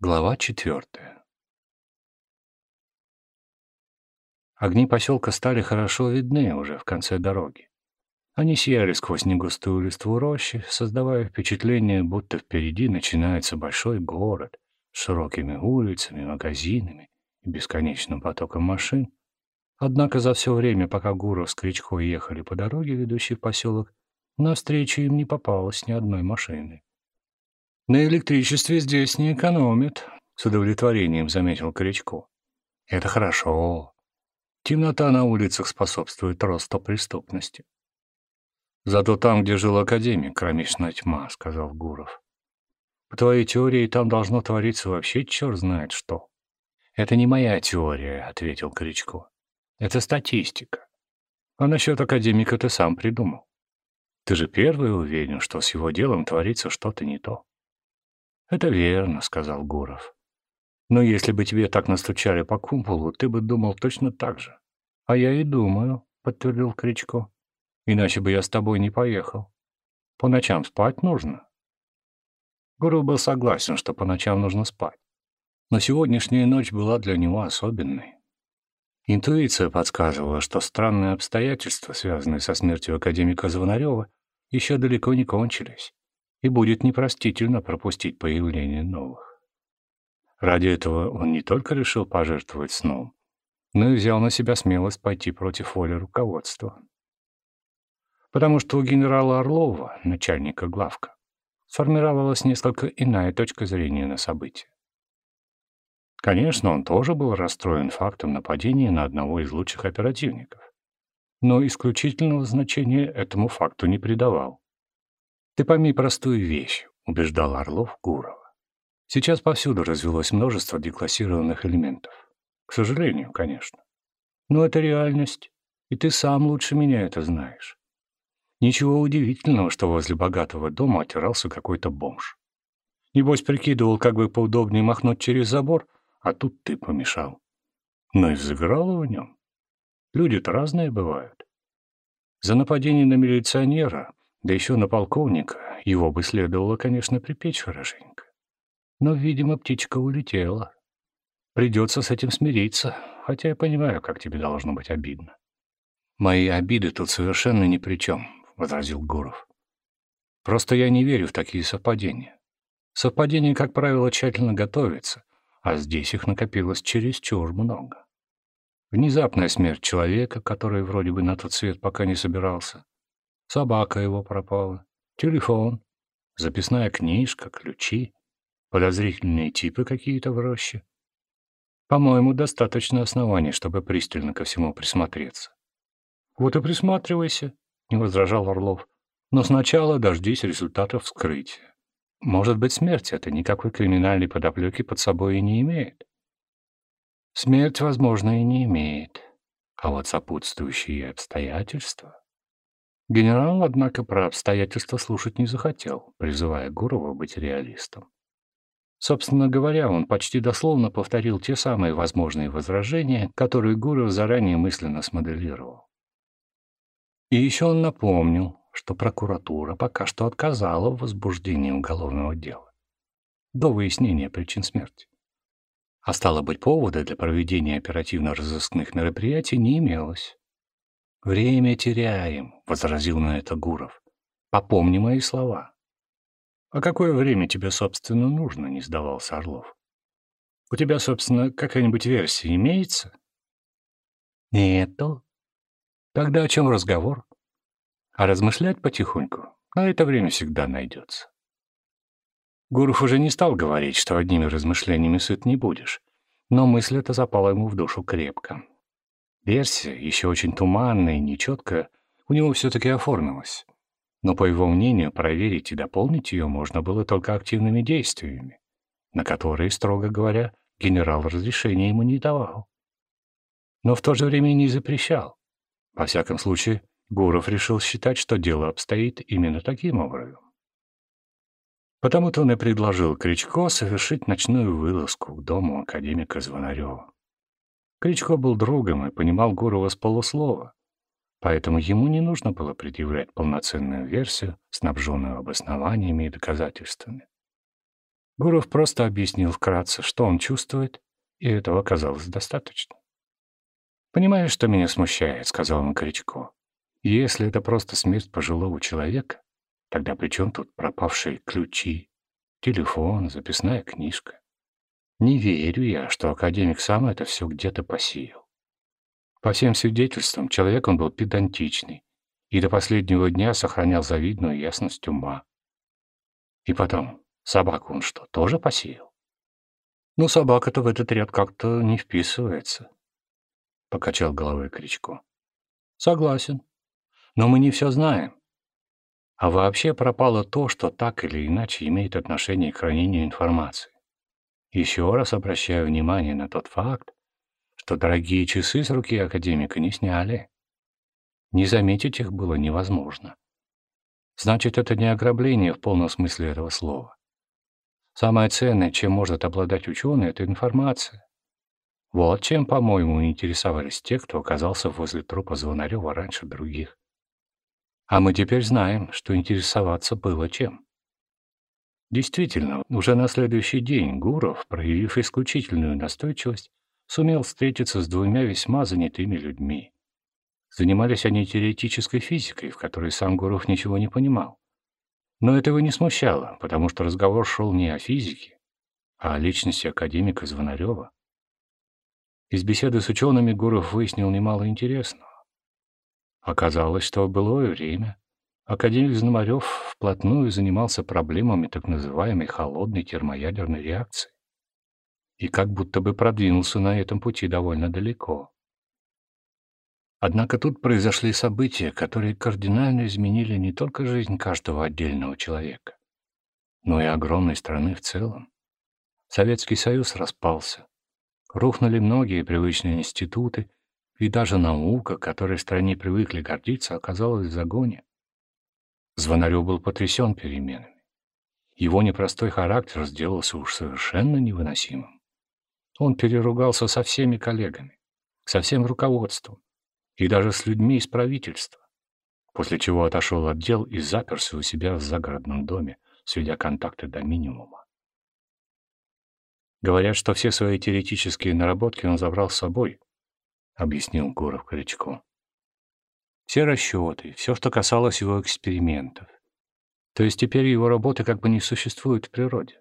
Глава четвертая. Огни поселка стали хорошо видны уже в конце дороги. Они сияли сквозь негустую листву рощи, создавая впечатление, будто впереди начинается большой город с широкими улицами, магазинами и бесконечным потоком машин. Однако за все время, пока Гуров с Кричко ехали по дороге, ведущей в поселок, навстречу им не попалось ни одной машины. «На электричестве здесь не экономят», — с удовлетворением заметил Кричко. «Это хорошо. Темнота на улицах способствует росту преступности». «Зато там, где жил академик, кромешная тьма», — сказал Гуров. «По твоей теории, там должно твориться вообще черт знает что». «Это не моя теория», — ответил Кричко. «Это статистика. А насчет академика ты сам придумал. Ты же первый уверен, что с его делом творится что-то не то». «Это верно», — сказал Гуров. «Но если бы тебе так настучали по кумполу, ты бы думал точно так же». «А я и думаю», — подтвердил Кричко. «Иначе бы я с тобой не поехал. По ночам спать нужно». Гуров был согласен, что по ночам нужно спать. Но сегодняшняя ночь была для него особенной. Интуиция подсказывала, что странные обстоятельства, связанные со смертью академика Звонарева, еще далеко не кончились и будет непростительно пропустить появление новых. Ради этого он не только решил пожертвовать сном, но и взял на себя смелость пойти против воли руководства. Потому что у генерала Орлова, начальника главка, сформировалась несколько иная точка зрения на события. Конечно, он тоже был расстроен фактом нападения на одного из лучших оперативников, но исключительного значения этому факту не придавал. «Ты пойми простую вещь», — убеждал Орлов Гурова. «Сейчас повсюду развелось множество деклассированных элементов. К сожалению, конечно. Но это реальность, и ты сам лучше меня это знаешь. Ничего удивительного, что возле богатого дома отирался какой-то бомж. Небось, прикидывал, как бы поудобнее махнуть через забор, а тут ты помешал. Но и взыграло в нем. Люди-то разные бывают. За нападение на милиционера да еще на полковника его бы следовало, конечно, припечь хорошенько. Но, видимо, птичка улетела. Придется с этим смириться, хотя я понимаю, как тебе должно быть обидно. «Мои обиды тут совершенно ни при чем», — возразил Гуров. «Просто я не верю в такие совпадения. Совпадения, как правило, тщательно готовятся, а здесь их накопилось чересчур много. Внезапная смерть человека, который вроде бы на тот свет пока не собирался, Собака его пропала, телефон, записная книжка, ключи, подозрительные типы какие-то в роще. По-моему, достаточно оснований, чтобы пристально ко всему присмотреться. Вот и присматривайся, — не возражал Орлов. Но сначала дождись результатов вскрытия. Может быть, смерть это никакой криминальной подоплеки под собой и не имеет. Смерть, возможно, и не имеет. А вот сопутствующие обстоятельства... Генерал, однако, про обстоятельства слушать не захотел, призывая Гурова быть реалистом. Собственно говоря, он почти дословно повторил те самые возможные возражения, которые Гуров заранее мысленно смоделировал. И еще он напомнил, что прокуратура пока что отказала в возбуждении уголовного дела до выяснения причин смерти. А стало быть, повода для проведения оперативно-розыскных мероприятий не имелось. «Время теряем», — возразил на это Гуров. «Попомни мои слова». «А какое время тебе, собственно, нужно?» — не сдавался Орлов. «У тебя, собственно, какая-нибудь версия имеется?» «Нету». «Тогда о чем разговор?» «А размышлять потихоньку на это время всегда найдется». Гуров уже не стал говорить, что одними размышлениями сыт не будешь, но мысль эта запала ему в душу крепко. Версия, еще очень туманная и нечеткая, у него все-таки оформилась. Но, по его мнению, проверить и дополнить ее можно было только активными действиями, на которые, строго говоря, генерал разрешения ему не давал. Но в то же время не запрещал. Во всяком случае, Гуров решил считать, что дело обстоит именно таким образом. Потому-то он и предложил Кричко совершить ночную вылазку к дому академика Звонарева. Кричко был другом и понимал Гурова с полуслова, поэтому ему не нужно было предъявлять полноценную версию, снабженную обоснованиями и доказательствами. Гуров просто объяснил вкратце, что он чувствует, и этого оказалось достаточно. «Понимаешь, что меня смущает?» — сказал он Корячко. «Если это просто смерть пожилого человека, тогда при чем тут пропавшие ключи, телефон, записная книжка? Не верю я, что академик сам это все где-то посеял. По всем свидетельствам, человек он был педантичный и до последнего дня сохранял завидную ясность ума. И потом, собаку он что, тоже посеял? Ну, собака-то в этот ряд как-то не вписывается. — покачал головой Кричко. «Согласен. Но мы не все знаем. А вообще пропало то, что так или иначе имеет отношение к хранению информации. Еще раз обращаю внимание на тот факт, что дорогие часы с руки академика не сняли. Не заметить их было невозможно. Значит, это не ограбление в полном смысле этого слова. Самое ценное, чем может обладать ученый, — это информация. Вот чем, по-моему, интересовались те, кто оказался возле трупа Звонарева раньше других. А мы теперь знаем, что интересоваться было чем. Действительно, уже на следующий день Гуров, проявив исключительную настойчивость, сумел встретиться с двумя весьма занятыми людьми. Занимались они теоретической физикой, в которой сам Гуров ничего не понимал. Но этого не смущало, потому что разговор шел не о физике, а о личности академика Звонарева. Из беседы с учеными Гуров выяснил немало интересного. Оказалось, что в былое время академик Знамарев вплотную занимался проблемами так называемой холодной термоядерной реакции и как будто бы продвинулся на этом пути довольно далеко. Однако тут произошли события, которые кардинально изменили не только жизнь каждого отдельного человека, но и огромной страны в целом. Советский Союз распался, Рухнули многие привычные институты, и даже наука, которой стране привыкли гордиться, оказалась в загоне. Звонарев был потрясен переменами. Его непростой характер сделался уж совершенно невыносимым. Он переругался со всеми коллегами, со всем руководством и даже с людьми из правительства, после чего отошел от дел и заперся у себя в загородном доме, сведя контакты до минимума. Говорят, что все свои теоретические наработки он забрал с собой, — объяснил Гуров Крючко. Все расчеты, все, что касалось его экспериментов. То есть теперь его работы как бы не существуют в природе.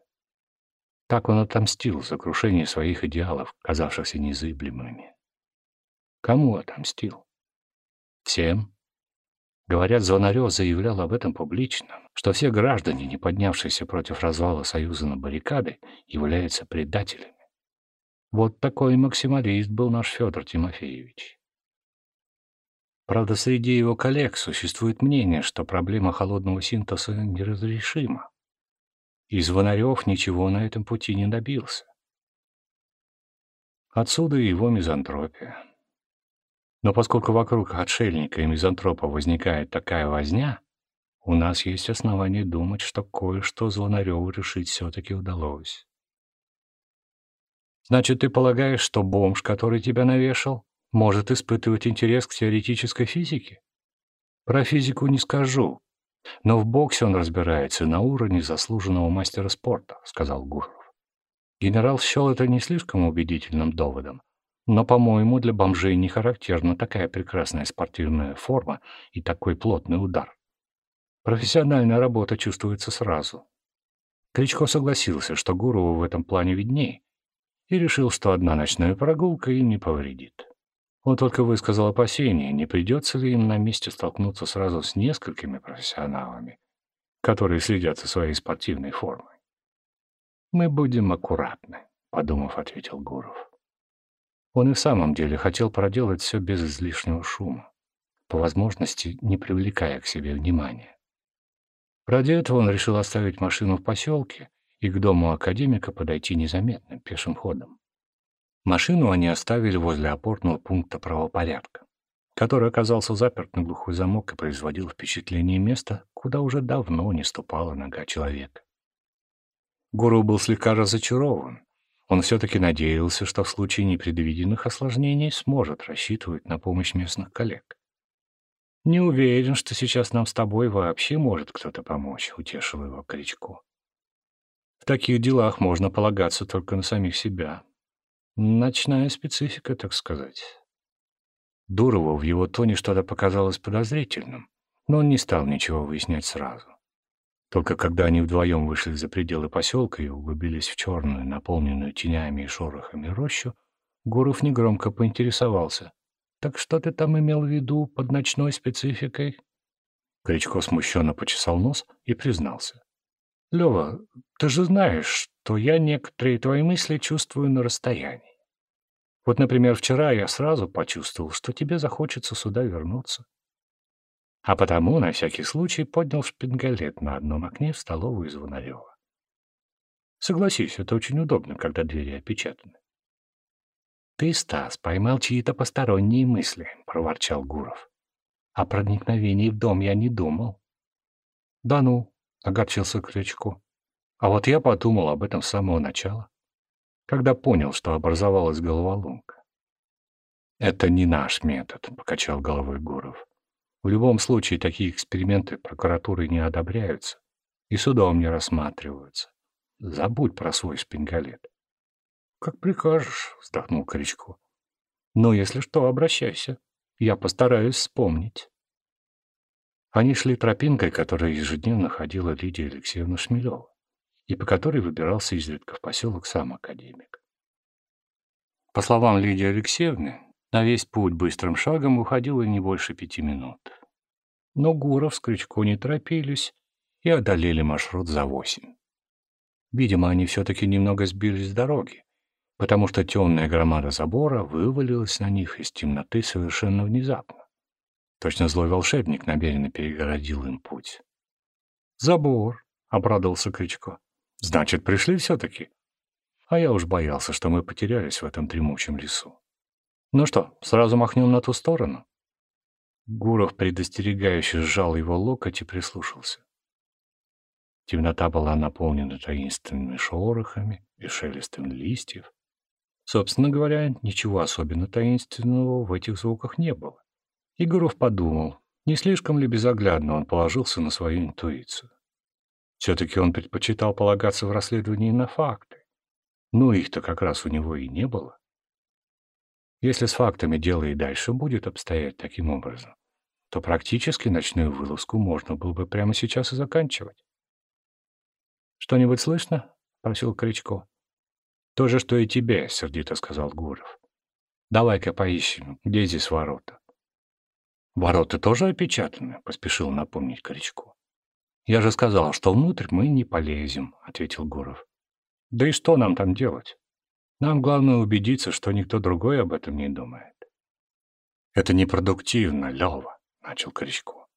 Так он отомстил за крушение своих идеалов, казавшихся незыблемыми. Кому отомстил? Всем, Говорят, Звонарев заявлял об этом публично, что все граждане, не поднявшиеся против развала Союза на баррикады, являются предателями. Вот такой максималист был наш Федор Тимофеевич. Правда, среди его коллег существует мнение, что проблема холодного синтеза неразрешима. И Звонарев ничего на этом пути не добился. Отсюда и его мизантропия. Но поскольку вокруг отшельника и мизантропа возникает такая возня, у нас есть основания думать, что кое-что Звонареву решить все-таки удалось. Значит, ты полагаешь, что бомж, который тебя навешал, может испытывать интерес к теоретической физике? Про физику не скажу, но в боксе он разбирается на уровне заслуженного мастера спорта, сказал Гуров. Генерал счел это не слишком убедительным доводом, но, по-моему, для бомжей не характерна такая прекрасная спортивная форма и такой плотный удар. Профессиональная работа чувствуется сразу. Кличко согласился, что Гурову в этом плане виднее, и решил, что одна ночная прогулка им не повредит. Он только высказал опасение, не придется ли им на месте столкнуться сразу с несколькими профессионалами, которые следят за своей спортивной формой. «Мы будем аккуратны», — подумав, ответил Гуров. Он и в самом деле хотел проделать все без излишнего шума, по возможности не привлекая к себе внимания. Ради этого он решил оставить машину в поселке и к дому академика подойти незаметно, пешим ходом. Машину они оставили возле опорного пункта правопорядка, который оказался заперт на глухой замок и производил впечатление места, куда уже давно не ступала нога человека. Гуру был слегка разочарован, он все-таки надеялся, что в случае непредвиденных осложнений сможет рассчитывать на помощь местных коллег. «Не уверен, что сейчас нам с тобой вообще может кто-то помочь», — утешил его Кричко. «В таких делах можно полагаться только на самих себя. Ночная специфика, так сказать. Дурову в его тоне что-то показалось подозрительным, но он не стал ничего выяснять сразу. Только когда они вдвоем вышли за пределы поселка и углубились в черную, наполненную тенями и шорохами рощу, Гуров негромко поинтересовался. «Так что ты там имел в виду под ночной спецификой?» Кричко смущенно почесал нос и признался. «Лева, ты же знаешь, что я некоторые твои мысли чувствую на расстоянии. Вот, например, вчера я сразу почувствовал, что тебе захочется сюда вернуться. А потому, на всякий случай, поднял шпингалет на одном окне в столовую Звонарева. Согласись, это очень удобно, когда двери опечатаны. «Ты, Стас, поймал чьи-то посторонние мысли», — проворчал Гуров. «О проникновении в дом я не думал». «Да ну», — огорчился Крючко. «А вот я подумал об этом с самого начала, когда понял, что образовалась головоломка». «Это не наш метод», — покачал головой Гуров. «В любом случае, такие эксперименты прокуратурой не одобряются и судом не рассматриваются. Забудь про свой шпингалет». «Как прикажешь», — вздохнул Кричко. «Но если что, обращайся. Я постараюсь вспомнить». Они шли тропинкой, которая ежедневно ходила Лидия Алексеевна Шмелева, и по которой выбирался изредка в поселок сам академик. По словам Лидии Алексеевны, на весь путь быстрым шагом уходило не больше пяти минут. Но Гуров с Крючко не торопились и одолели маршрут за восемь. Видимо, они все-таки немного сбились с дороги, потому что темная громада забора вывалилась на них из темноты совершенно внезапно. Точно злой волшебник намеренно перегородил им путь. «Забор!» — обрадовался Кричко. «Значит, пришли все-таки?» А я уж боялся, что мы потерялись в этом дремучем лесу. «Ну что, сразу махнем на ту сторону?» Гуров предостерегающе сжал его локоть и прислушался. Темнота была наполнена таинственными шорохами и шелестом листьев. Собственно говоря, ничего особенно таинственного в этих звуках не было. Егоров подумал, не слишком ли безоглядно он положился на свою интуицию. Все-таки он предпочитал полагаться в расследовании на факты. Но их-то как раз у него и не было. Если с фактами дело и дальше будет обстоять таким образом, то практически ночную вылазку можно было бы прямо сейчас и заканчивать. «Что-нибудь слышно?» — просил Кричко. «То же, что и тебе», — сердито сказал Гуров. «Давай-ка поищем, где здесь ворота». «Ворота тоже опечатаны», — поспешил напомнить Корячку. «Я же сказал, что внутрь мы не полезем», — ответил Гуров. «Да и что нам там делать? Нам главное убедиться, что никто другой об этом не думает». «Это непродуктивно, Лёва», — начал Корячко.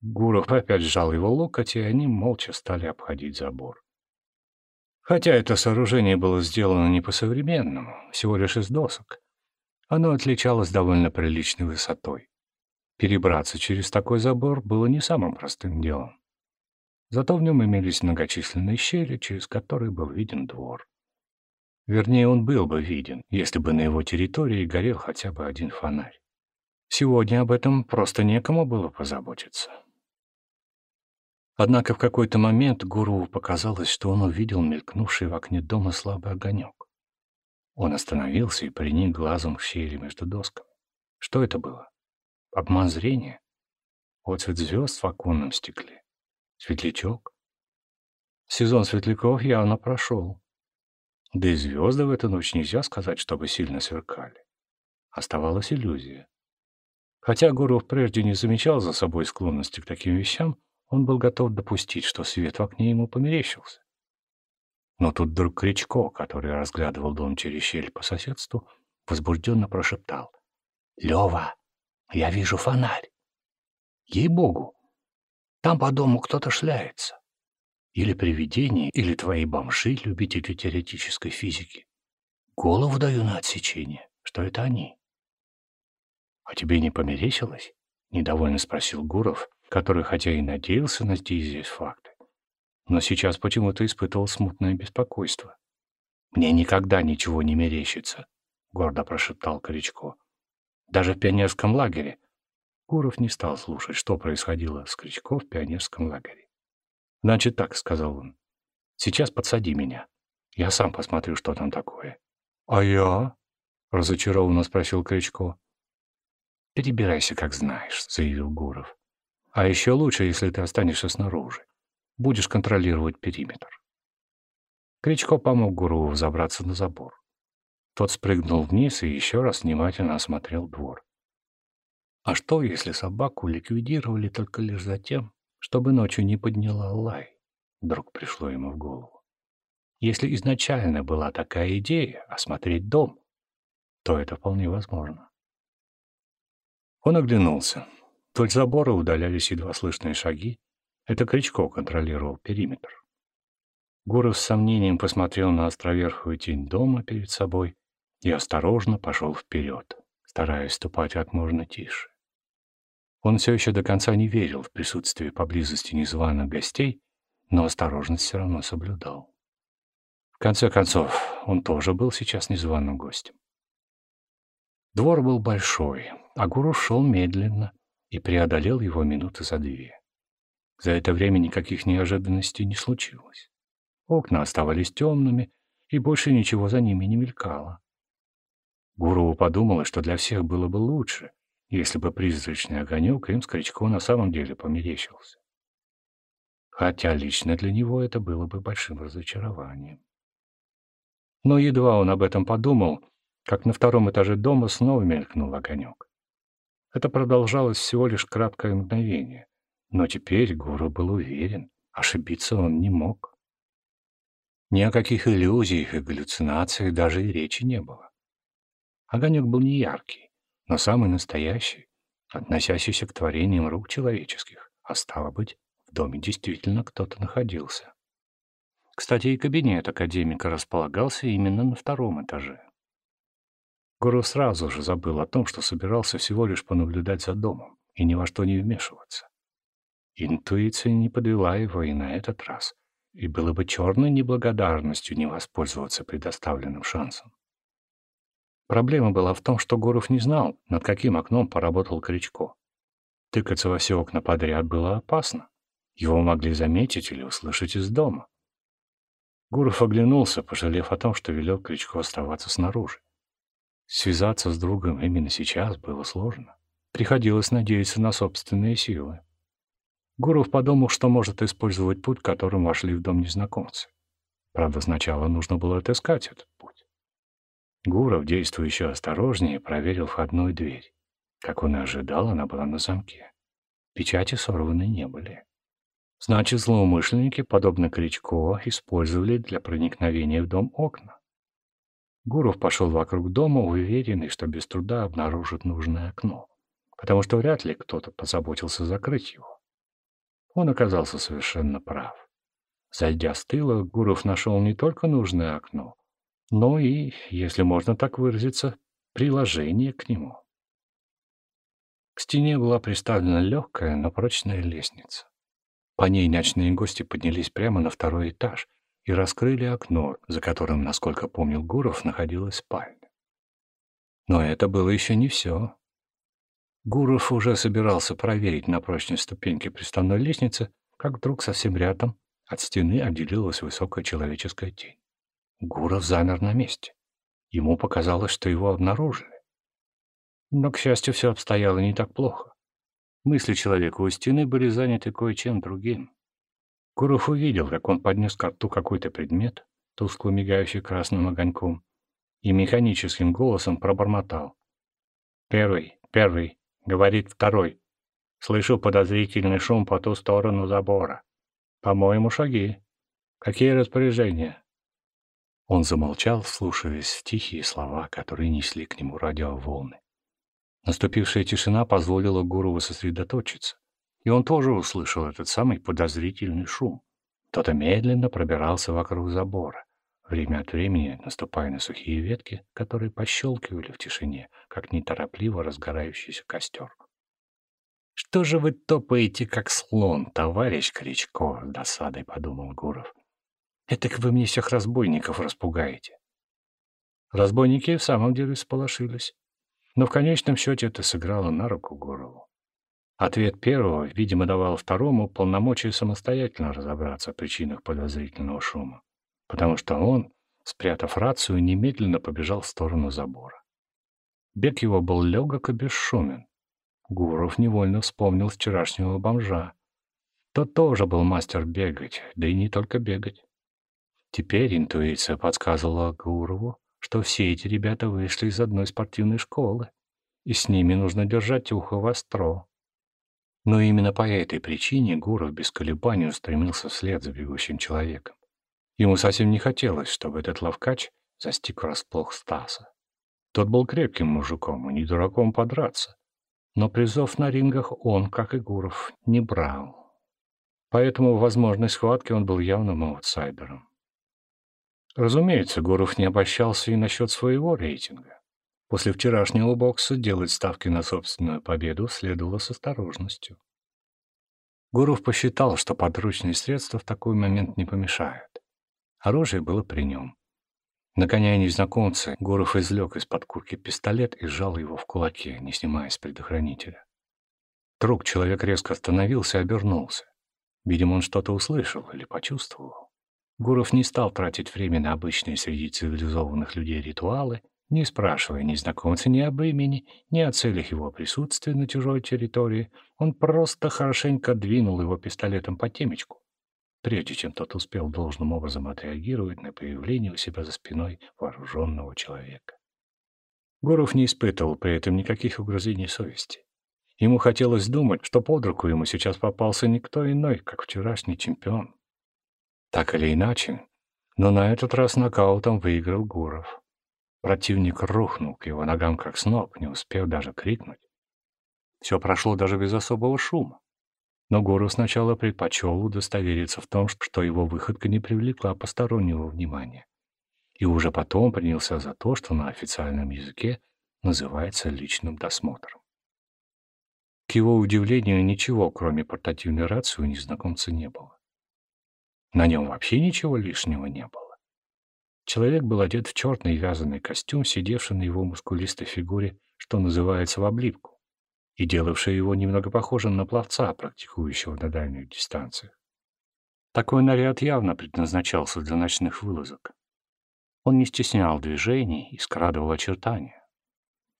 Гуров опять сжал его локоть, и они молча стали обходить забор. Хотя это сооружение было сделано не по-современному, всего лишь из досок, оно отличалось довольно приличной высотой. Перебраться через такой забор было не самым простым делом. Зато в нем имелись многочисленные щели, через которые был виден двор. Вернее, он был бы виден, если бы на его территории горел хотя бы один фонарь. Сегодня об этом просто некому было позаботиться. Однако в какой-то момент Гурову показалось, что он увидел мелькнувший в окне дома слабый огонек. Он остановился и приник глазом к щели между досками. Что это было? Обман зрения? Отцвет звезд в оконном стекле? Светлячок? Сезон светляков явно прошел. Да и звезды в эту ночь нельзя сказать, чтобы сильно сверкали. Оставалась иллюзия. Хотя Гуров прежде не замечал за собой склонности к таким вещам, он был готов допустить, что свет в окне ему померещился. Но тут вдруг Кричко, который разглядывал дом через щель по соседству, возбужденно прошептал. «Лева, я вижу фонарь. Ей-богу, там по дому кто-то шляется. Или привидение, или твои бомжи, любители теоретической физики. Голову даю на отсечение, что это они. А тебе не померещилось? Недовольно спросил Гуров, который хотя и надеялся найти здесь факты, но сейчас почему-то испытывал смутное беспокойство. «Мне никогда ничего не мерещится», — гордо прошептал Корячко. Даже в пионерском лагере. Гуров не стал слушать, что происходило с Кричко в пионерском лагере. «Значит так», — сказал он. Сейчас подсади меня. Я сам посмотрю, что там такое». «А я?» — разочарованно спросил Кричко. «Перебирайся, как знаешь», — заявил Гуров. «А еще лучше, если ты останешься снаружи. Будешь контролировать периметр». Кричко помог Гурову забраться на забор. Тот спрыгнул вниз и еще раз внимательно осмотрел двор. А что, если собаку ликвидировали только лишь за тем, чтобы ночью не подняла лай? Вдруг пришло ему в голову. Если изначально была такая идея осмотреть дом, то это вполне возможно. Он оглянулся. Вдоль забора удалялись едва слышные шаги. Это Кричко контролировал периметр. Гуров с сомнением посмотрел на островерхую тень дома перед собой и осторожно пошел вперед, стараясь ступать как можно тише. Он все еще до конца не верил в присутствие поблизости незваных гостей, но осторожность все равно соблюдал. В конце концов, он тоже был сейчас незваным гостем. Двор был большой, а Гуров шел медленно и преодолел его минуты за две. За это время никаких неожиданностей не случилось. Окна оставались темными, и больше ничего за ними не мелькало. Гурову подумалось, что для всех было бы лучше, если бы призрачный огонек им с на самом деле померещился. Хотя лично для него это было бы большим разочарованием. Но едва он об этом подумал, как на втором этаже дома снова мелькнул огонек. Это продолжалось всего лишь краткое мгновение, но теперь Гуру был уверен, ошибиться он не мог. Ни о каких иллюзиях и галлюцинациях даже и речи не было. Огонек был не яркий, но самый настоящий, относящийся к творениям рук человеческих, а стало быть, в доме действительно кто-то находился. Кстати, и кабинет академика располагался именно на втором этаже. Гуру сразу же забыл о том, что собирался всего лишь понаблюдать за домом и ни во что не вмешиваться. Интуиция не подвела его и на этот раз, и было бы черной неблагодарностью не воспользоваться предоставленным шансом. Проблема была в том, что Гуров не знал, над каким окном поработал Кричко. Тыкаться во все окна подряд было опасно. Его могли заметить или услышать из дома. Гуров оглянулся, пожалев о том, что велел Кричко оставаться снаружи. Связаться с другом именно сейчас было сложно. Приходилось надеяться на собственные силы. Гуров подумал, что может использовать путь, которым вошли в дом незнакомцы. Правда, сначала нужно было отыскать этот путь. Гуров, действуя еще осторожнее, проверил входную дверь. Как он и ожидал, она была на замке. Печати сорваны не были. Значит, злоумышленники, подобно Кричко, использовали для проникновения в дом окна. Гуров пошел вокруг дома, уверенный, что без труда обнаружит нужное окно, потому что вряд ли кто-то позаботился закрыть его. Он оказался совершенно прав. Зайдя с тыла, Гуров нашел не только нужное окно, но и, если можно так выразиться, приложение к нему. К стене была приставлена легкая, но прочная лестница. По ней ночные гости поднялись прямо на второй этаж, и раскрыли окно, за которым, насколько помнил Гуров, находилась спальня. Но это было еще не все. Гуров уже собирался проверить на прочность ступеньки приставной лестницы, как вдруг совсем рядом от стены отделилась высокая человеческая тень. Гуров замер на месте. Ему показалось, что его обнаружили. Но, к счастью, все обстояло не так плохо. Мысли человека у стены были заняты кое-чем другим. Гуров увидел, как он поднес к рту какой-то предмет, тускло мигающий красным огоньком, и механическим голосом пробормотал. «Первый, первый, — говорит второй. Слышу подозрительный шум по ту сторону забора. По-моему, шаги. Какие распоряжения?» Он замолчал, вслушиваясь в тихие слова, которые несли к нему радиоволны. Наступившая тишина позволила Гурову сосредоточиться и он тоже услышал этот самый подозрительный шум. Кто-то медленно пробирался вокруг забора, время от времени наступая на сухие ветки, которые пощелкивали в тишине, как неторопливо разгорающийся костер. «Что же вы топаете, как слон, товарищ Кричко?» — с досадой подумал Гуров. «Это вы мне всех разбойников распугаете». Разбойники в самом деле сполошились. Но в конечном счете это сыграло на руку Гурову. Ответ первого, видимо, давал второму полномочия самостоятельно разобраться в причинах подозрительного шума, потому что он, спрятав рацию, немедленно побежал в сторону забора. Бег его был легок и бесшумен. Гуров невольно вспомнил вчерашнего бомжа. Тот тоже был мастер бегать, да и не только бегать. Теперь интуиция подсказывала Гурову, что все эти ребята вышли из одной спортивной школы, и с ними нужно держать ухо востро. Но именно по этой причине Гуров без колебаний устремился вслед за бегущим человеком. Ему совсем не хотелось, чтобы этот ловкач застиг врасплох Стаса. Тот был крепким мужиком и не дураком подраться. Но призов на рингах он, как и Гуров, не брал. Поэтому в возможной схватке он был явным аутсайдером. Разумеется, Гуров не обольщался и насчет своего рейтинга. После вчерашнего бокса делать ставки на собственную победу следовало с осторожностью. Гуров посчитал, что подручные средства в такой момент не помешают. Оружие было при нем. Нагоняя незнакомца, Гуров извлек из-под куртки пистолет и сжал его в кулаке, не снимая с предохранителя. Вдруг человек резко остановился и обернулся. Видимо, он что-то услышал или почувствовал. Гуров не стал тратить время на обычные среди цивилизованных людей ритуалы не спрашивая незнакомца ни об имени, ни о целях его присутствия на чужой территории, он просто хорошенько двинул его пистолетом по темечку, прежде чем тот успел должным образом отреагировать на появление у себя за спиной вооруженного человека. Гуров не испытывал при этом никаких угрызений совести. Ему хотелось думать, что под руку ему сейчас попался никто иной, как вчерашний чемпион. Так или иначе, но на этот раз нокаутом выиграл Гуров. Противник рухнул к его ногам как сноб, не успев даже крикнуть. Все прошло даже без особого шума. Но Гуров сначала предпочел удостовериться в том, что его выходка не привлекла постороннего внимания. И уже потом принялся за то, что на официальном языке называется личным досмотром. К его удивлению, ничего, кроме портативной рации, у незнакомца не было. На нем вообще ничего лишнего не было. Человек был одет в черный вязаный костюм, сидевший на его мускулистой фигуре, что называется, в облипку, и делавший его немного похожим на пловца, практикующего на дальних дистанциях. Такой наряд явно предназначался для ночных вылазок. Он не стеснял движений и скрадывал очертания.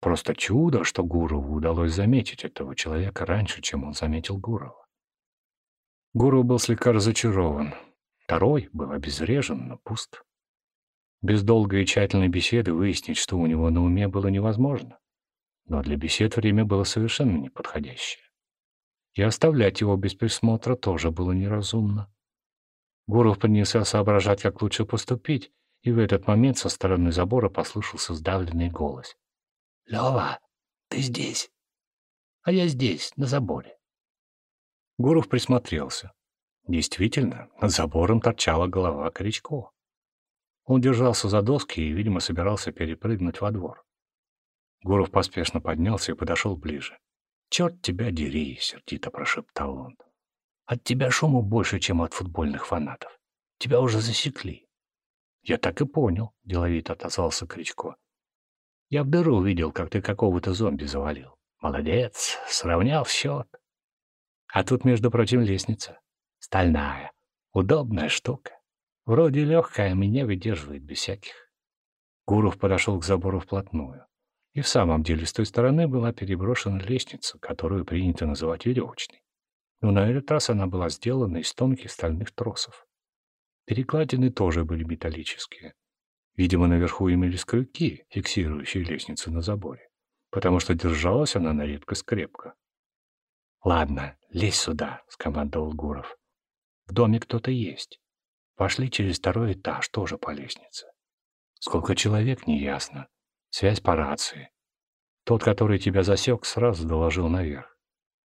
Просто чудо, что Гурову удалось заметить этого человека раньше, чем он заметил Гурова. Гуров был слегка разочарован. Второй был обезврежен, но пуст. Без долгой и тщательной беседы выяснить, что у него на уме, было невозможно. Но для бесед время было совершенно неподходящее. И оставлять его без присмотра тоже было неразумно. Гуров принялся соображать, как лучше поступить, и в этот момент со стороны забора послышался сдавленный голос. «Лёва, ты здесь?» «А я здесь, на заборе». Гуров присмотрелся. Действительно, над забором торчала голова Корячкова. Он держался за доски и, видимо, собирался перепрыгнуть во двор. Гуров поспешно поднялся и подошел ближе. «Черт тебя дери!» — сердито прошептал он. «От тебя шуму больше, чем от футбольных фанатов. Тебя уже засекли». «Я так и понял», — деловито отозвался Кричко. «Я в дыру увидел, как ты какого-то зомби завалил. Молодец, сравнял счет. А тут, между прочим, лестница. Стальная. Удобная штука. Вроде легкая, меня выдерживает без всяких. Гуров подошел к забору вплотную. И в самом деле с той стороны была переброшена лестница, которую принято называть веревочной. Но на этот раз она была сделана из тонких стальных тросов. Перекладины тоже были металлические. Видимо, наверху имелись крюки, фиксирующие лестницу на заборе, потому что держалась она на редкость крепко. «Ладно, лезь сюда», — скомандовал Гуров. «В доме кто-то есть. Пошли через второй этаж, тоже по лестнице. Сколько человек, неясно. Связь по рации. Тот, который тебя засек, сразу доложил наверх.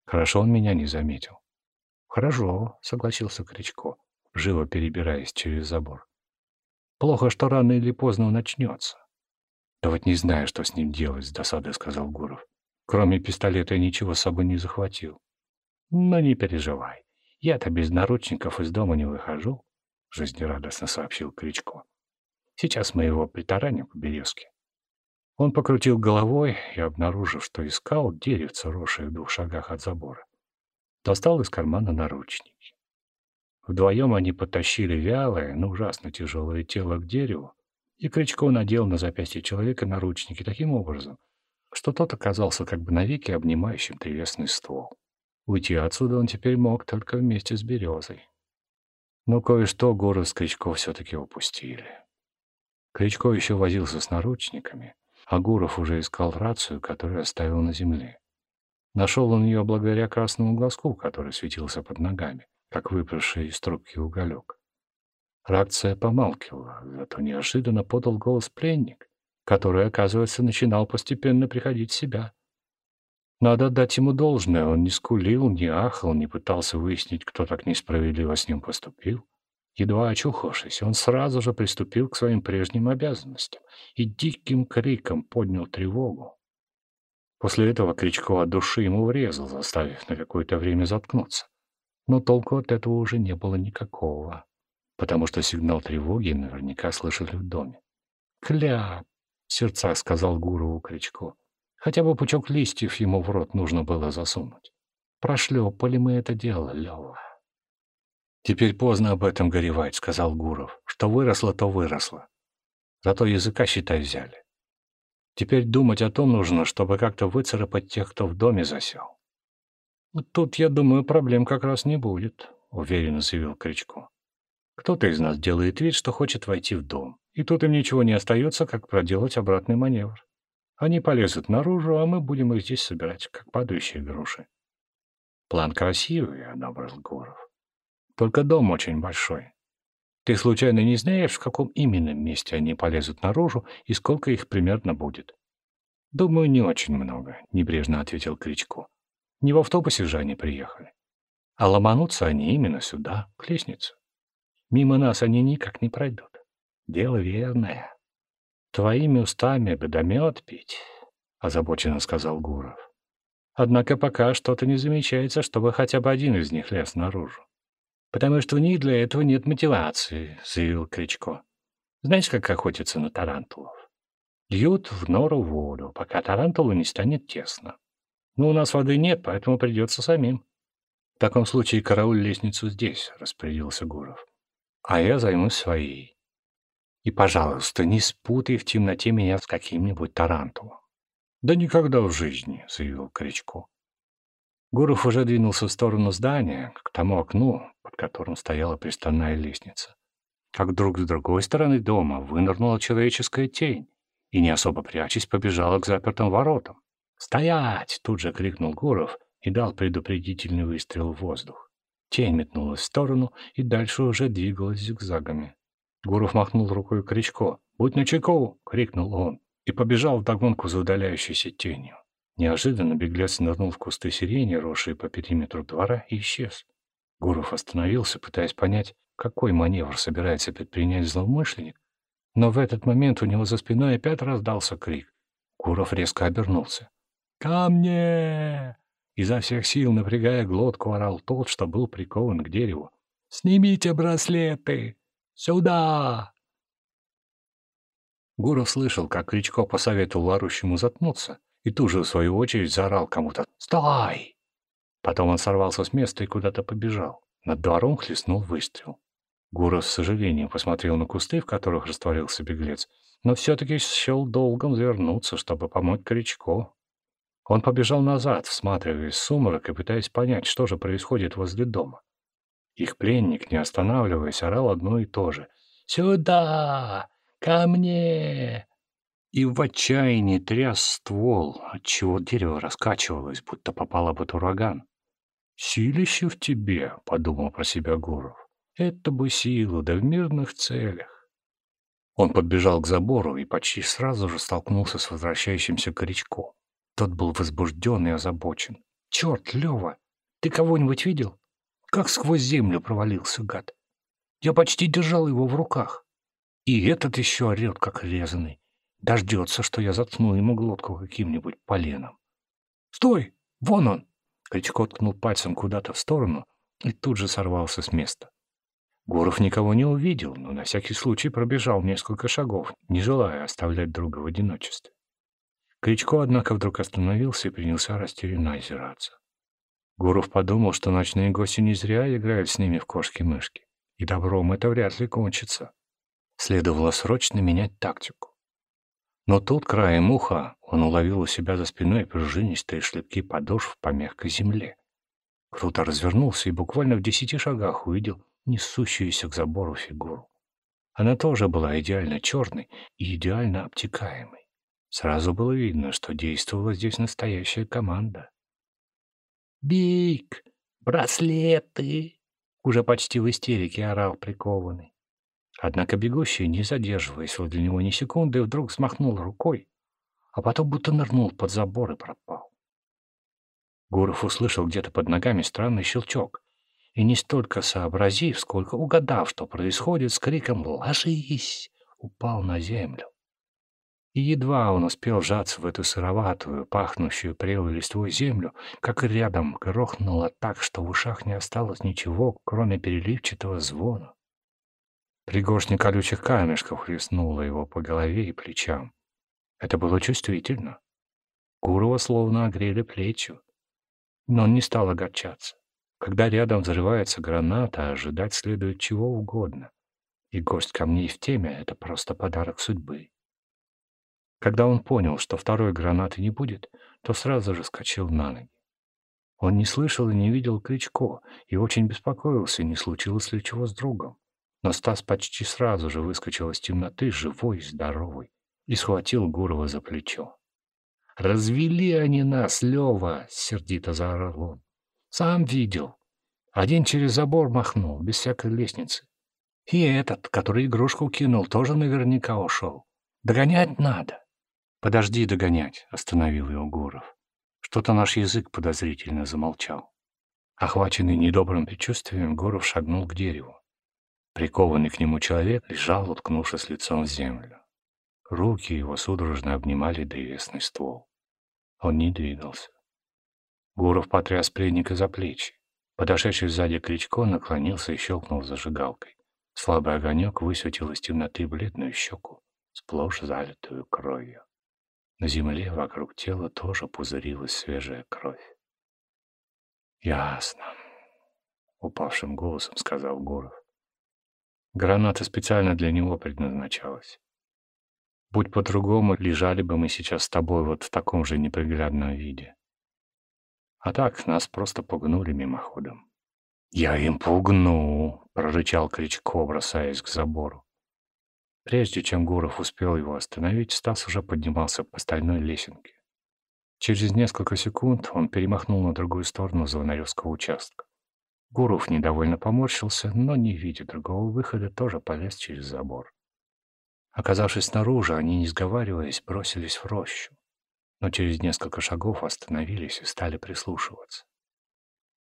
Хорошо он меня не заметил. Хорошо, согласился Кричко, живо перебираясь через забор. Плохо, что рано или поздно он начнется. Да вот не знаю, что с ним делать, с досадой сказал Гуров. Кроме пистолета я ничего с собой не захватил. Но не переживай. Я-то без наручников из дома не выхожу. — жизнерадостно сообщил Кричко. «Сейчас мы его притараним по березке». Он покрутил головой и, обнаружив, что искал, деревце, росшее в двух шагах от забора, Достал из кармана наручники. Вдвоем они потащили вялое, но ужасно тяжелое тело к дереву, и Кричко надел на запястье человека наручники таким образом, что тот оказался как бы навеки обнимающим древесный ствол. Уйти отсюда он теперь мог только вместе с березой. Но кое-что горы с Кричко все-таки упустили. Кричко еще возился с наручниками, а Гуров уже искал рацию, которую оставил на земле. Нашел он ее благодаря красному глазку, который светился под ногами, как выпавший из трубки уголек. Рация помалкивала, зато неожиданно подал голос пленник, который, оказывается, начинал постепенно приходить в себя. Надо отдать ему должное, он не скулил, не ахал, не пытался выяснить, кто так несправедливо с ним поступил. Едва очухавшись, он сразу же приступил к своим прежним обязанностям и диким криком поднял тревогу. После этого Кричко от души ему врезал, заставив на какое-то время заткнуться. Но толку от этого уже не было никакого, потому что сигнал тревоги наверняка слышали в доме. «Кля!» — в сердцах сказал Гурову Кричко. Хотя бы пучок листьев ему в рот нужно было засунуть. Прошлепали мы это дело, Лева. «Теперь поздно об этом горевать», — сказал Гуров. «Что выросло, то выросло. Зато языка, считай, взяли. Теперь думать о том нужно, чтобы как-то выцарапать тех, кто в доме засел». «Тут, я думаю, проблем как раз не будет», — уверенно заявил Кричко. «Кто-то из нас делает вид, что хочет войти в дом, и тут им ничего не остается, как проделать обратный маневр. Они полезут наружу, а мы будем их здесь собирать, как падающие груши». «План красивый», — одобрил Гуров. Только дом очень большой. Ты случайно не знаешь, в каком именно месте они полезут наружу и сколько их примерно будет? Думаю, не очень много, небрежно ответил Кричко. Не в автобусе же они приехали. А ломанутся они именно сюда, к лестнице. Мимо нас они никак не пройдут. Дело верное. Твоими устами бы мед пить, озабоченно сказал Гуров. Однако пока что-то не замечается, чтобы хотя бы один из них лез наружу. «Потому что у них для этого нет мотивации», — заявил Кричко. «Знаешь, как охотятся на тарантулов? Льют в нору воду, пока тарантулу не станет тесно. Но у нас воды нет, поэтому придется самим». «В таком случае карауль лестницу здесь», — распорядился Гуров. «А я займусь своей. И, пожалуйста, не спутай в темноте меня с каким-нибудь тарантулом». «Да никогда в жизни», — заявил Кричко. Гуров уже двинулся в сторону здания, к тому окну, под которым стояла приставная лестница. Как вдруг с другой стороны дома вынырнула человеческая тень и, не особо прячась, побежала к запертым воротам. «Стоять!» — тут же крикнул Гуров и дал предупредительный выстрел в воздух. Тень метнулась в сторону и дальше уже двигалась зигзагами. Гуров махнул рукой Кричко. «Будь начеку!» — крикнул он и побежал вдогонку за удаляющейся тенью. Неожиданно беглец нырнул в кусты сирени, росшие по периметру двора, и исчез. Гуров остановился, пытаясь понять, какой маневр собирается предпринять злоумышленник, но в этот момент у него за спиной опять раздался крик. Гуров резко обернулся. «Ко мне!» Изо всех сил, напрягая глотку, орал тот, что был прикован к дереву. «Снимите браслеты! Сюда!» Гуров слышал, как Кричко посоветовал орущему заткнуться, и тут же, в свою очередь, заорал кому-то «Стой!». Потом он сорвался с места и куда-то побежал. Над двором хлестнул выстрел. Гуров с сожалением посмотрел на кусты, в которых растворился беглец, но все-таки счел долгом завернуться, чтобы помочь Кричко. Он побежал назад, всматриваясь в сумрак и пытаясь понять, что же происходит возле дома. Их пленник, не останавливаясь, орал одно и то же. «Сюда! Ко мне! и в отчаянии тряс ствол, отчего дерево раскачивалось, будто попало под ураган. «Силище в тебе», — подумал про себя Гуров. «Это бы сила, да в мирных целях». Он подбежал к забору и почти сразу же столкнулся с возвращающимся Корячко. Тот был возбужден и озабочен. «Черт, Лева, ты кого-нибудь видел? Как сквозь землю провалился гад! Я почти держал его в руках. И этот еще орет, как резанный. Дождется, что я заткну ему глотку каким-нибудь поленом. «Стой! Вон он!» Кричко ткнул пальцем куда-то в сторону и тут же сорвался с места. Гуров никого не увидел, но на всякий случай пробежал несколько шагов, не желая оставлять друга в одиночестве. Кричко, однако, вдруг остановился и принялся растерянно озираться. Гуров подумал, что ночные гости не зря играют с ними в кошки-мышки, и добром это вряд ли кончится. Следовало срочно менять тактику. Но тут краем уха он уловил у себя за спиной пружинистые шлепки подошв по мягкой земле. Круто развернулся и буквально в десяти шагах увидел несущуюся к забору фигуру. Она тоже была идеально черной и идеально обтекаемой. Сразу было видно, что действовала здесь настоящая команда. «Бик! Браслеты!» Уже почти в истерике орал прикованный. Однако бегущий, не задерживаясь возле него ни секунды, вдруг смахнул рукой, а потом будто нырнул под забор и пропал. Гуров услышал где-то под ногами странный щелчок, и не столько сообразив, сколько угадав, что происходит, с криком «Ложись!» упал на землю. И едва он успел вжаться в эту сыроватую, пахнущую прелой листвой землю, как рядом грохнуло так, что в ушах не осталось ничего, кроме переливчатого звона. Пригоршня колючих камешков хлестнула его по голове и плечам. Это было чувствительно. Гурова словно огрели плечи. Но он не стал огорчаться. Когда рядом взрывается граната, ожидать следует чего угодно. И гость камней в теме — это просто подарок судьбы. Когда он понял, что второй гранаты не будет, то сразу же скачал на ноги. Он не слышал и не видел Кричко и очень беспокоился, не случилось ли чего с другом. Но Стас почти сразу же выскочил из темноты, живой и здоровый, и схватил Гурова за плечо. «Развели они нас, Лева!» — сердито заорал он. Сам видел. Один через забор махнул, без всякой лестницы. И этот, который игрушку кинул, тоже наверняка ушел. Догонять надо. Подожди догонять, остановил его Гуров. Что-то наш язык подозрительно замолчал. Охваченный недобрым предчувствием, Гуров шагнул к дереву. Прикованный к нему человек лежал, уткнувшись лицом в землю. Руки его судорожно обнимали древесный ствол. Он не двигался. Гуров потряс пленника за плечи. Подошедший сзади Кричко наклонился и щелкнул зажигалкой. Слабый огонек высветил из темноты бледную щеку, сплошь залитую кровью. На земле вокруг тела тоже пузырилась свежая кровь. «Ясно», — упавшим голосом сказал Гуров. «Граната специально для него предназначалась. Будь по-другому, лежали бы мы сейчас с тобой вот в таком же неприглядном виде. А так нас просто пугнули мимоходом. «Я им пугну!» — прорычал Кричко, бросаясь к забору. Прежде чем Гуров успел его остановить, Стас уже поднимался по стальной лесенке. Через несколько секунд он перемахнул на другую сторону Звонаревского участка. Гуров недовольно поморщился, но, не видя другого выхода, тоже полез через забор. Оказавшись снаружи, они, не сговариваясь, бросились в рощу но через несколько шагов остановились и стали прислушиваться.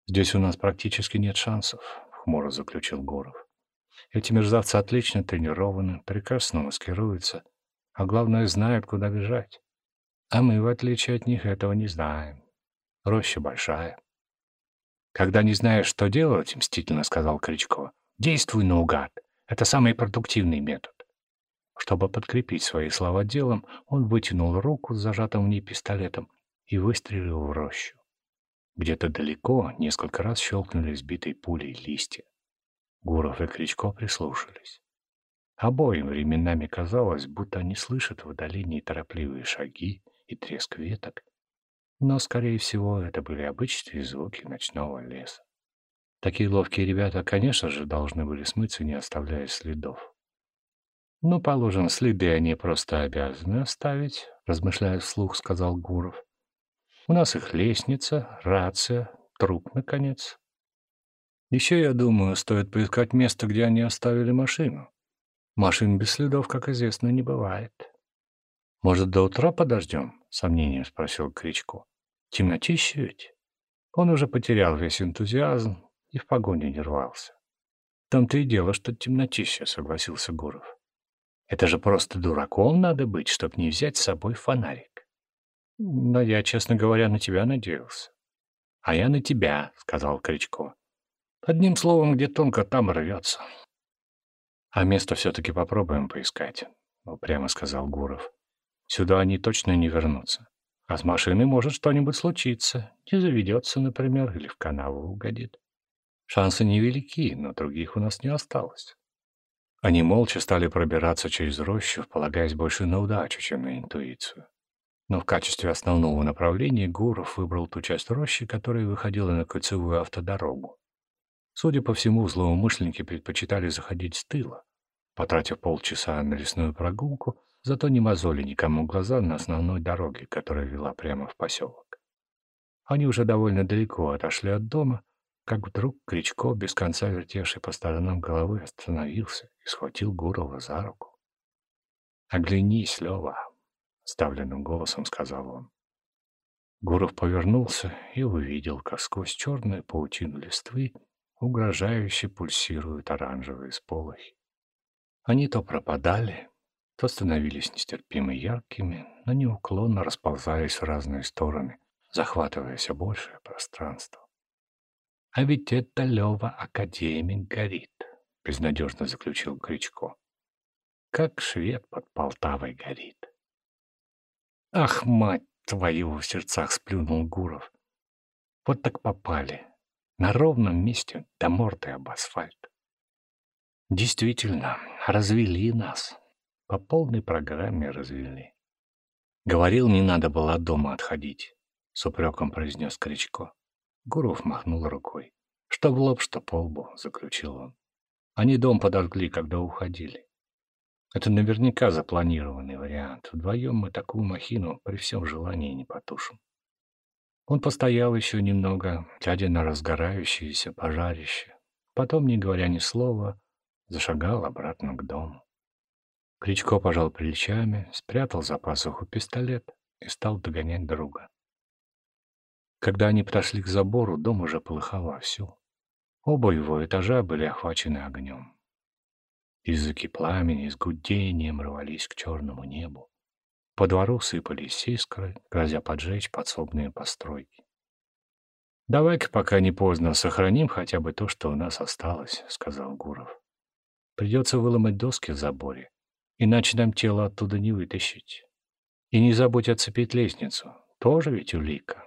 «Здесь у нас практически нет шансов», — хмуро заключил Гуров. «Эти мерзавцы отлично тренированы, прекрасно маскируются, а главное, знают, куда бежать. А мы, в отличие от них, этого не знаем. Роща большая». «Когда не знаешь, что делать», — мстительно сказал Кричко, — «действуй наугад. Это самый продуктивный метод. Чтобы подкрепить свои слова делом, он вытянул руку с зажатым в ней пистолетом и выстрелил в рощу. Где-то далеко несколько раз щелкнули сбитой пулей листья. Гуров и Кричко прислушались. Обоим временами казалось, будто они слышат в удалении торопливые шаги и треск веток, но, скорее всего, это были обычные звуки ночного леса. Такие ловкие ребята, конечно же, должны были смыться, не оставляя следов. «Ну, положим, следы они просто обязаны оставить», — размышляя вслух, сказал Гуров. «У нас их лестница, рация, труп, наконец. Еще, я думаю, стоит поискать место, где они оставили машину. Машин без следов, как известно, не бывает». «Может, до утра подождем?» — сомнением спросил Кричко. «Темнотище ведь?» Он уже потерял весь энтузиазм и в погоне не рвался. «Там-то и дело, что темнотище», — согласился Гуров. Это же просто дураком надо быть, чтобы не взять с собой фонарик. Но я, честно говоря, на тебя надеялся. А я на тебя, — сказал Кричко. Одним словом, где тонко, там рвется. А место все-таки попробуем поискать, — прямо сказал Гуров. Сюда они точно не вернутся. А с машиной может что-нибудь случиться. Не заведется, например, или в канаву угодит. Шансы невелики, но других у нас не осталось. Они молча стали пробираться через рощу, полагаясь больше на удачу, чем на интуицию. Но в качестве основного направления Гуров выбрал ту часть рощи, которая выходила на кольцевую автодорогу. Судя по всему, злоумышленники предпочитали заходить с тыла, потратив полчаса на лесную прогулку, зато не мозоли никому глаза на основной дороге, которая вела прямо в поселок. Они уже довольно далеко отошли от дома, как вдруг Кричко, без конца вертевший по сторонам головы, остановился и схватил Гурова за руку. «Оглянись, Лева!» — ставленным голосом сказал он. Гуров повернулся и увидел, как сквозь черную паутину листвы угрожающе пульсируют оранжевые сполохи. Они то пропадали, то становились нестерпимо яркими, но неуклонно расползаясь в разные стороны, захватывая все большее пространство. «А ведь это Лева академик горит», — безнадежно заключил Кричко. «Как швед под Полтавой горит». «Ах, мать твою!» — в сердцах сплюнул Гуров. «Вот так попали. На ровном месте до морды об асфальт. Действительно, развели нас. По полной программе развели. Говорил, не надо было от дома отходить, — с упреком произнес Кричко. Гуров махнул рукой. Что в лоб, что по лбу, заключил он. Они дом подожгли, когда уходили. Это наверняка запланированный вариант. Вдвоем мы такую махину при всем желании не потушим. Он постоял еще немного, глядя на разгорающееся пожарище. Потом, не говоря ни слова, зашагал обратно к дому. Кричко пожал плечами, спрятал за пасуху пистолет и стал догонять друга. Когда они подошли к забору, дом уже полыхал вовсю. Оба его этажа были охвачены огнем. Языки пламени с гудением рвались к черному небу. По двору сыпались искры, грозя поджечь подсобные постройки. «Давай-ка, пока не поздно, сохраним хотя бы то, что у нас осталось», — сказал Гуров. «Придется выломать доски в заборе, иначе нам тело оттуда не вытащить. И не забудь отцепить лестницу, тоже ведь улика».